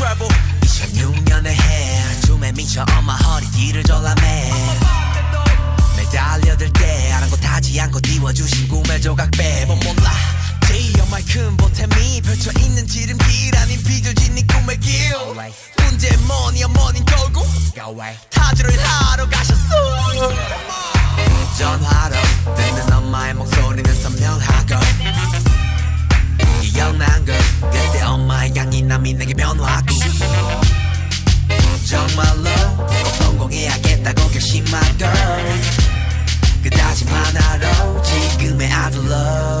travel. 26년을 해 춤에 미쳐 엄마 허리 뒤를 졸라매. 매달려들 때 아랑곳하지 않고 띄워주신 꿈의 조각 빼본 뭐 몰라. 제이어만큼 보탬이 펼쳐있는 지름길 아닌 빛을 짓니 꿈의 길. 문제 뭐니 어머니 결국 타주를 하러 가셨어 전화로 듣는 엄마의 목소리는 선명하고 기억난 걸 그때 엄마의 향이 남이 내게 변화 정말로 꼭 성공해야겠다고 결심하고 그 다짐 하나로 지금의 아들 love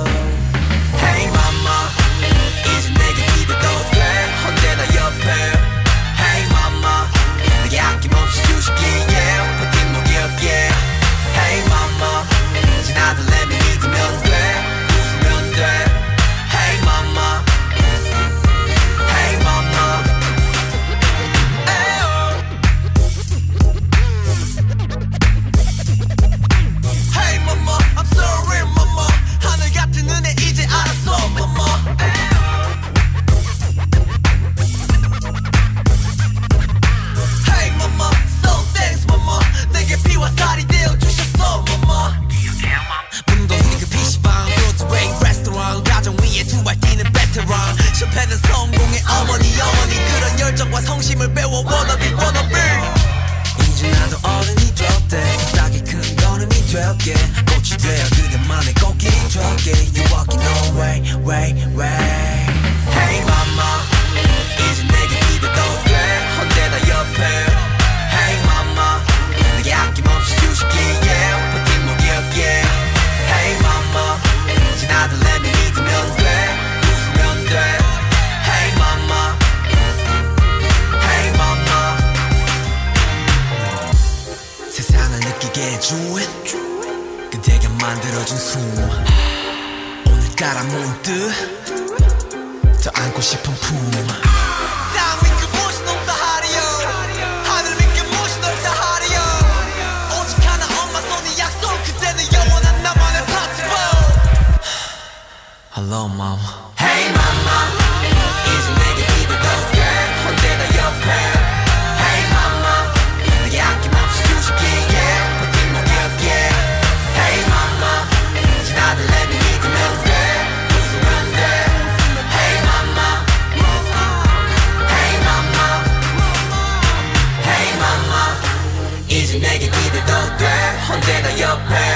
열정과 성심을 배워 wannabe wannabe 이제 나도 어른이 되었대. 세상에 큰 걸음이 되었게. 꽃이 되어 그대만의 꽃길이 되었게. You walking away way way 해준 그대가 만들어준 숨 오늘따라 문득 더 안고 싶은 품땅위 내게 기대도 돼. 언제나 옆에